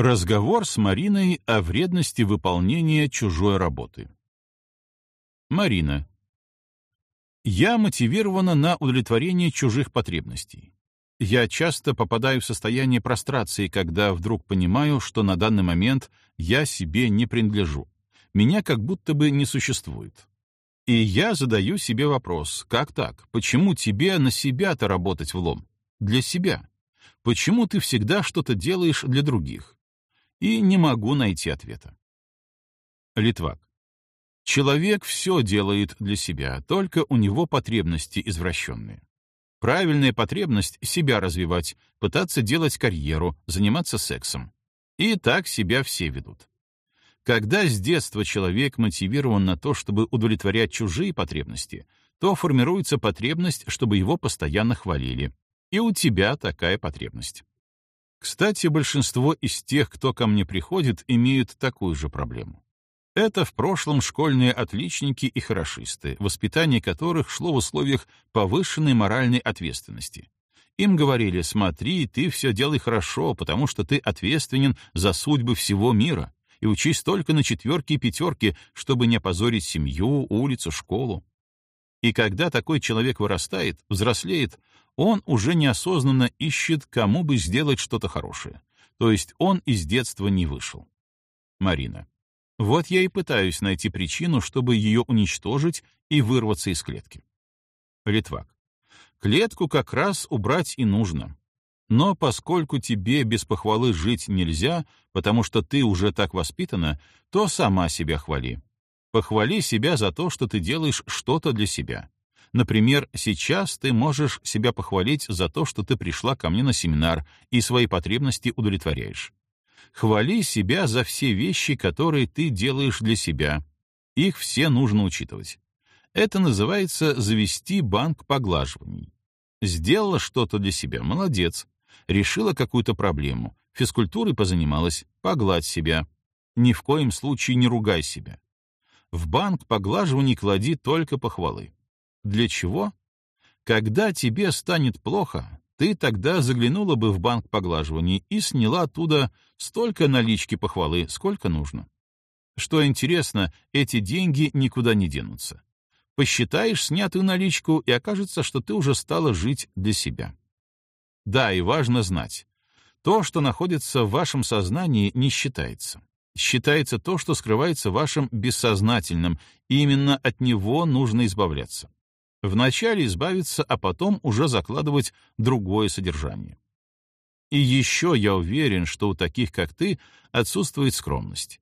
Разговор с Мариной о вредности выполнения чужой работы. Марина. Я мотивирована на удовлетворение чужих потребностей. Я часто попадаю в состояние прострации, когда вдруг понимаю, что на данный момент я себе не принадлежу. Меня как будто бы не существует. И я задаю себе вопрос, как так? Почему тебе на себя-то работать в лом? Для себя. Почему ты всегда что-то делаешь для других? И не могу найти ответа. Литвак. Человек все делает для себя, только у него потребности извращенные. Правильная потребность — себя развивать, пытаться делать карьеру, заниматься сексом. И так себя все ведут. Когда с детства человек мотивирован на то, чтобы удовлетворять чужие потребности, то формируется потребность, чтобы его постоянно хвалили. И у тебя такая потребность. Кстати, большинство из тех, кто ко мне приходит, имеют такую же проблему. Это в прошлом школьные отличники и хорошисты, воспитание которых шло в условиях повышенной моральной ответственности. Им говорили, смотри, ты все делай хорошо, потому что ты ответственен за судьбы всего мира, и учись только на четверки и пятерки, чтобы не опозорить семью, улицу, школу. И когда такой человек вырастает, взрослеет, он уже неосознанно ищет, кому бы сделать что-то хорошее. То есть он из детства не вышел. Марина. Вот я и пытаюсь найти причину, чтобы ее уничтожить и вырваться из клетки. Литвак. Клетку как раз убрать и нужно. Но поскольку тебе без похвалы жить нельзя, потому что ты уже так воспитана, то сама себя хвали. Похвали себя за то, что ты делаешь что-то для себя. Например, сейчас ты можешь себя похвалить за то, что ты пришла ко мне на семинар и свои потребности удовлетворяешь. Хвали себя за все вещи, которые ты делаешь для себя. Их все нужно учитывать. Это называется завести банк поглаживаний. Сделала что-то для себя, молодец. Решила какую-то проблему, физкультурой позанималась, погладь себя. Ни в коем случае не ругай себя. В банк поглаживаний клади только похвалы. Для чего? Когда тебе станет плохо, ты тогда заглянула бы в банк поглаживаний и сняла оттуда столько налички похвалы, сколько нужно. Что интересно, эти деньги никуда не денутся. Посчитаешь снятую наличку, и окажется, что ты уже стала жить для себя. Да, и важно знать. То, что находится в вашем сознании, не считается. Считается то, что скрывается в вашем бессознательном, и именно от него нужно избавляться. Вначале избавиться, а потом уже закладывать другое содержание. И еще я уверен, что у таких, как ты, отсутствует скромность.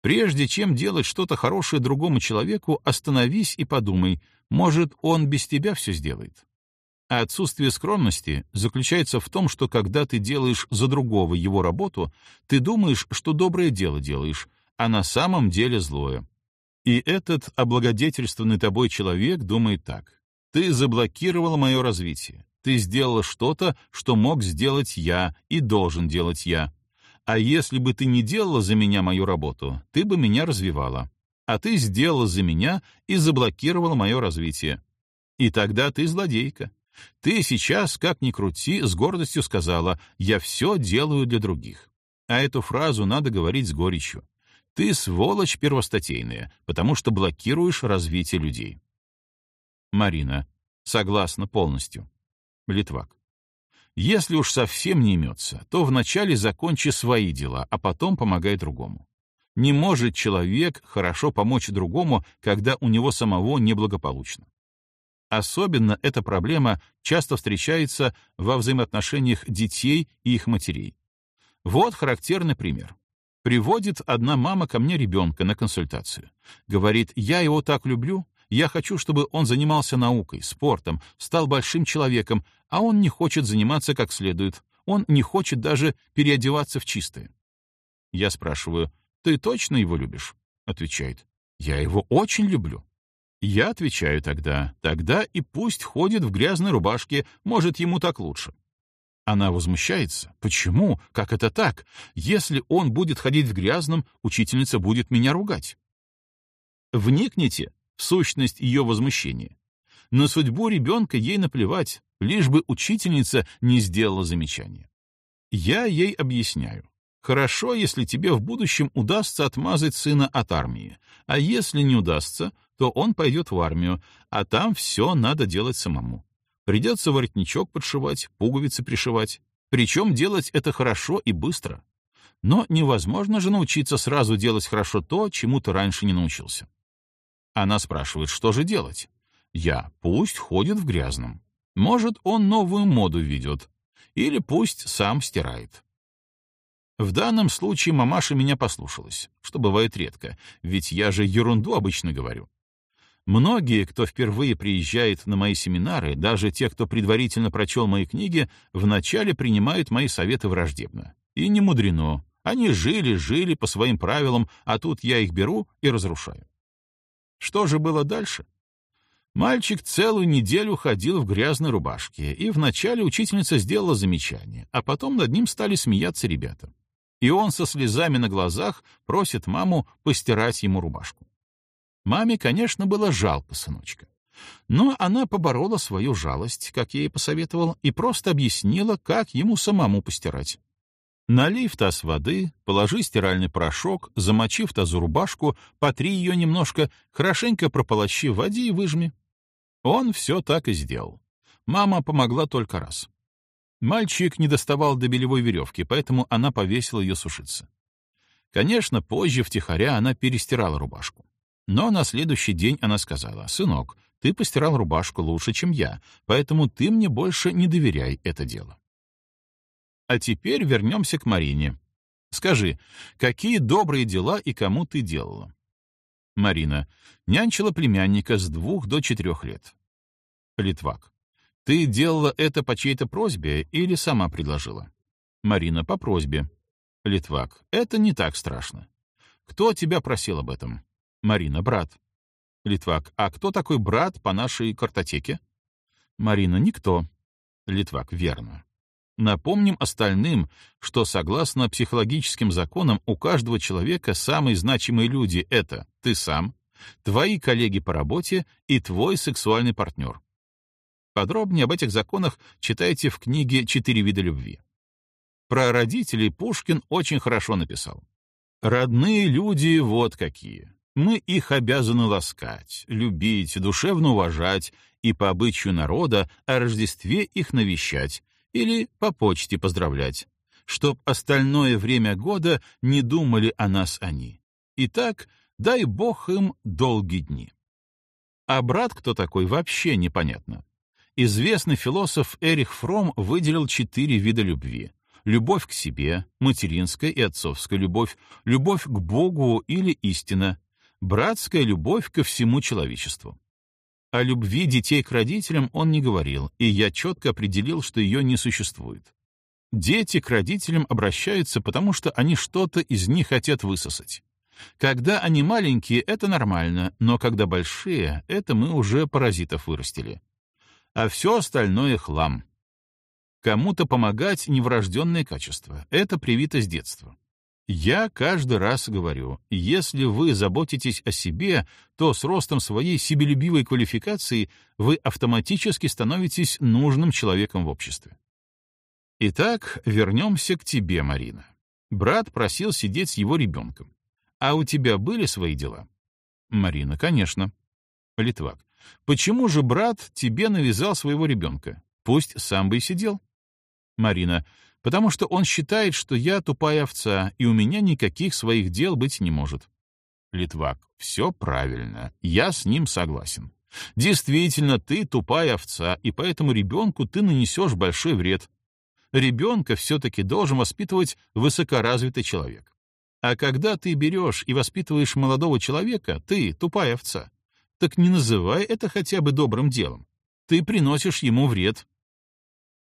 Прежде чем делать что-то хорошее другому человеку, остановись и подумай, может, он без тебя все сделает. А отсутствие скромности заключается в том, что когда ты делаешь за другого его работу, ты думаешь, что доброе дело делаешь, а на самом деле злое. И этот облагодетельствованный тобой человек думает так. Ты заблокировал мое развитие. Ты сделала что-то, что мог сделать я и должен делать я. А если бы ты не делала за меня мою работу, ты бы меня развивала. А ты сделала за меня и заблокировала мое развитие. И тогда ты злодейка. Ты сейчас, как ни крути, с гордостью сказала «я все делаю для других». А эту фразу надо говорить с горечью. Ты сволочь первостатейная, потому что блокируешь развитие людей. Марина. Согласна полностью. Литвак. Если уж совсем не имется, то вначале закончи свои дела, а потом помогай другому. Не может человек хорошо помочь другому, когда у него самого неблагополучно. Особенно эта проблема часто встречается во взаимоотношениях детей и их матерей. Вот характерный пример. Приводит одна мама ко мне ребенка на консультацию. Говорит, я его так люблю, я хочу, чтобы он занимался наукой, спортом, стал большим человеком, а он не хочет заниматься как следует. Он не хочет даже переодеваться в чистое. Я спрашиваю, ты точно его любишь? Отвечает, я его очень люблю. Я отвечаю тогда, тогда и пусть ходит в грязной рубашке, может, ему так лучше. Она возмущается. Почему? Как это так? Если он будет ходить в грязном, учительница будет меня ругать. Вникните в сущность ее возмущения. На судьбу ребенка ей наплевать, лишь бы учительница не сделала замечания. Я ей объясняю. Хорошо, если тебе в будущем удастся отмазать сына от армии, а если не удастся, то он пойдет в армию, а там все надо делать самому. Придется воротничок подшивать, пуговицы пришивать. Причем делать это хорошо и быстро. Но невозможно же научиться сразу делать хорошо то, чему ты раньше не научился. Она спрашивает, что же делать? Я, пусть ходит в грязном. Может, он новую моду ведет. Или пусть сам стирает. В данном случае мамаша меня послушалась, что бывает редко, ведь я же ерунду обычно говорю. Многие, кто впервые приезжает на мои семинары, даже те, кто предварительно прочел мои книги, вначале принимают мои советы враждебно. И не мудрено. Они жили, жили по своим правилам, а тут я их беру и разрушаю. Что же было дальше? Мальчик целую неделю ходил в грязной рубашке, и вначале учительница сделала замечание, а потом над ним стали смеяться ребята. И он со слезами на глазах просит маму постирать ему рубашку. Маме, конечно, было жалко сыночка. Но она поборола свою жалость, как ей посоветовал, и просто объяснила, как ему самому постирать. Налей в таз воды, положи стиральный порошок, замочи в тазу рубашку, потри ее немножко, хорошенько прополощи в воде и выжми. Он все так и сделал. Мама помогла только раз. Мальчик не доставал до белевой веревки, поэтому она повесила ее сушиться. Конечно, позже втихаря она перестирала рубашку. Но на следующий день она сказала, «Сынок, ты постирал рубашку лучше, чем я, поэтому ты мне больше не доверяй это дело». А теперь вернемся к Марине. Скажи, какие добрые дела и кому ты делала? Марина. Нянчила племянника с двух до четырех лет. Литвак. Ты делала это по чьей-то просьбе или сама предложила? Марина. По просьбе. Литвак. Это не так страшно. Кто тебя просил об этом? Марина, брат. Литвак, а кто такой брат по нашей картотеке? Марина, никто. Литвак, верно. Напомним остальным, что согласно психологическим законам у каждого человека самые значимые люди — это ты сам, твои коллеги по работе и твой сексуальный партнер. Подробнее об этих законах читайте в книге «Четыре вида любви». Про родителей Пушкин очень хорошо написал. «Родные люди вот какие. Мы их обязаны ласкать, любить, душевно уважать и по обычаю народа о Рождестве их навещать или по почте поздравлять, чтоб остальное время года не думали о нас они. Итак, дай Бог им долгие дни. А брат кто такой, вообще непонятно. Известный философ Эрих Фром выделил четыре вида любви. Любовь к себе, материнская и отцовская любовь, любовь к Богу или истина, братская любовь ко всему человечеству. О любви детей к родителям он не говорил, и я четко определил, что ее не существует. Дети к родителям обращаются, потому что они что-то из них хотят высосать. Когда они маленькие, это нормально, но когда большие, это мы уже паразитов вырастили. А все остальное — хлам. Кому-то помогать — неврожденное качество, это привито с детства. Я каждый раз говорю, если вы заботитесь о себе, то с ростом своей себелюбивой квалификации вы автоматически становитесь нужным человеком в обществе. Итак, вернемся к тебе, Марина. Брат просил сидеть с его ребенком. А у тебя были свои дела? Марина, конечно. Литвак. Почему же брат тебе навязал своего ребенка? Пусть сам бы и сидел. Марина потому что он считает, что я тупая овца, и у меня никаких своих дел быть не может. Литвак, все правильно, я с ним согласен. Действительно, ты тупая овца, и поэтому ребенку ты нанесешь большой вред. Ребенка все-таки должен воспитывать высокоразвитый человек. А когда ты берешь и воспитываешь молодого человека, ты тупая овца, так не называй это хотя бы добрым делом. Ты приносишь ему вред,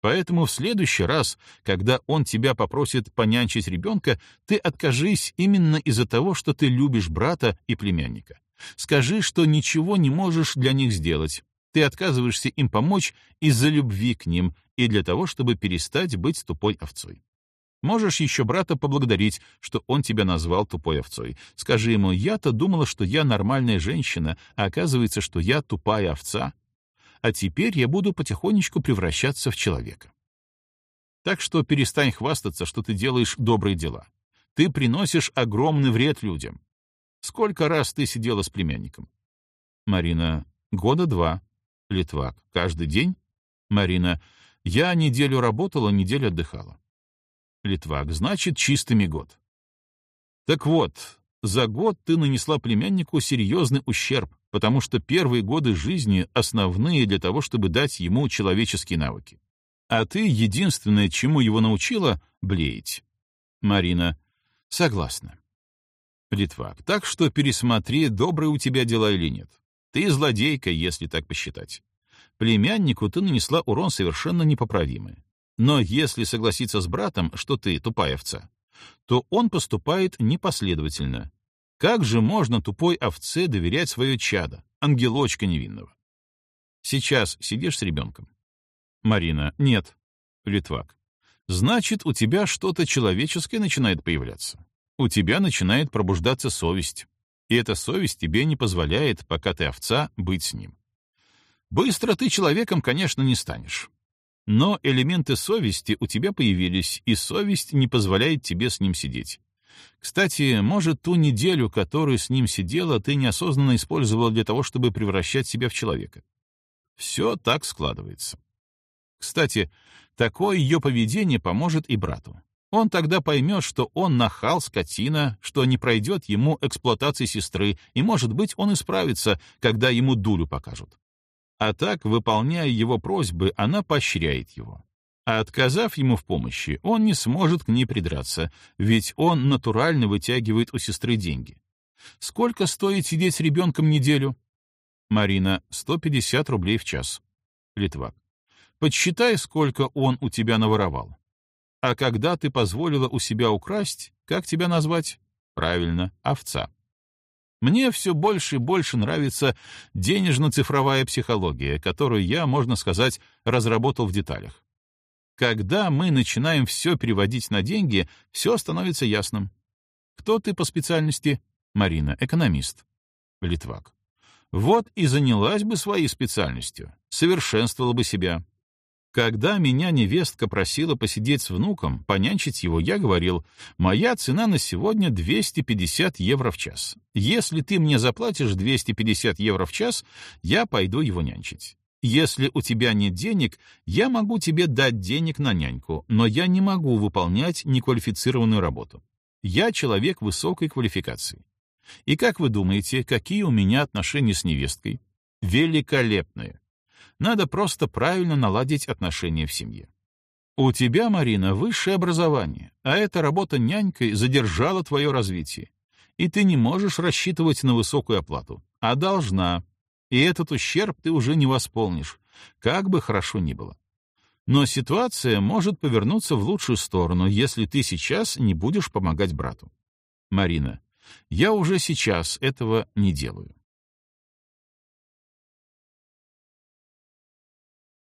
Поэтому в следующий раз, когда он тебя попросит понянчить ребенка, ты откажись именно из-за того, что ты любишь брата и племянника. Скажи, что ничего не можешь для них сделать. Ты отказываешься им помочь из-за любви к ним и для того, чтобы перестать быть тупой овцой. Можешь еще брата поблагодарить, что он тебя назвал тупой овцой. Скажи ему, я-то думала, что я нормальная женщина, а оказывается, что я тупая овца а теперь я буду потихонечку превращаться в человека. Так что перестань хвастаться, что ты делаешь добрые дела. Ты приносишь огромный вред людям. Сколько раз ты сидела с племянником? Марина. Года два. Литвак. Каждый день? Марина. Я неделю работала, неделю отдыхала. Литвак. Значит, чистыми год. Так вот, за год ты нанесла племяннику серьезный ущерб, потому что первые годы жизни основные для того, чтобы дать ему человеческие навыки. А ты единственное, чему его научила — блеять. Марина. Согласна. Литвак. Так что пересмотри, добрые у тебя дела или нет. Ты злодейка, если так посчитать. Племяннику ты нанесла урон совершенно непоправимый. Но если согласиться с братом, что ты тупая овца, то он поступает непоследовательно. Как же можно тупой овце доверять свое чадо, ангелочка невинного? Сейчас сидишь с ребенком. Марина. Нет. Литвак. Значит, у тебя что-то человеческое начинает появляться. У тебя начинает пробуждаться совесть. И эта совесть тебе не позволяет, пока ты овца, быть с ним. Быстро ты человеком, конечно, не станешь. Но элементы совести у тебя появились, и совесть не позволяет тебе с ним сидеть. Кстати, может, ту неделю, которую с ним сидела, ты неосознанно использовала для того, чтобы превращать себя в человека. Все так складывается. Кстати, такое ее поведение поможет и брату. Он тогда поймет, что он нахал, скотина, что не пройдет ему эксплуатации сестры, и, может быть, он исправится, когда ему дулю покажут. А так, выполняя его просьбы, она поощряет его. А отказав ему в помощи, он не сможет к ней придраться, ведь он натурально вытягивает у сестры деньги. Сколько стоит сидеть с ребенком неделю? Марина, 150 рублей в час. Литвак. Подсчитай, сколько он у тебя наворовал. А когда ты позволила у себя украсть, как тебя назвать? Правильно, овца. Мне все больше и больше нравится денежно-цифровая психология, которую я, можно сказать, разработал в деталях. Когда мы начинаем все переводить на деньги, все становится ясным. Кто ты по специальности? Марина, экономист. Литвак. Вот и занялась бы своей специальностью, совершенствовала бы себя. Когда меня невестка просила посидеть с внуком, понянчить его, я говорил, моя цена на сегодня 250 евро в час. Если ты мне заплатишь 250 евро в час, я пойду его нянчить. Если у тебя нет денег, я могу тебе дать денег на няньку, но я не могу выполнять неквалифицированную работу. Я человек высокой квалификации. И как вы думаете, какие у меня отношения с невесткой? Великолепные. Надо просто правильно наладить отношения в семье. У тебя, Марина, высшее образование, а эта работа нянькой задержала твое развитие. И ты не можешь рассчитывать на высокую оплату, а должна. И этот ущерб ты уже не восполнишь, как бы хорошо ни было. Но ситуация может повернуться в лучшую сторону, если ты сейчас не будешь помогать брату. Марина, я уже сейчас этого не делаю.